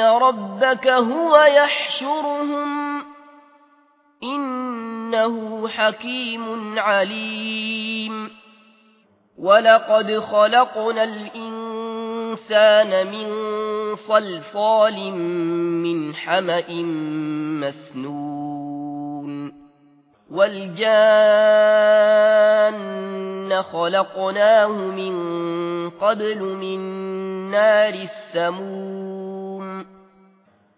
ربك هو يحشرهم إنه حكيم عليم ولقد خلقنا الإنسان من صلصال من حمأ مسنون والجان خلقناه من قبل من نار السموم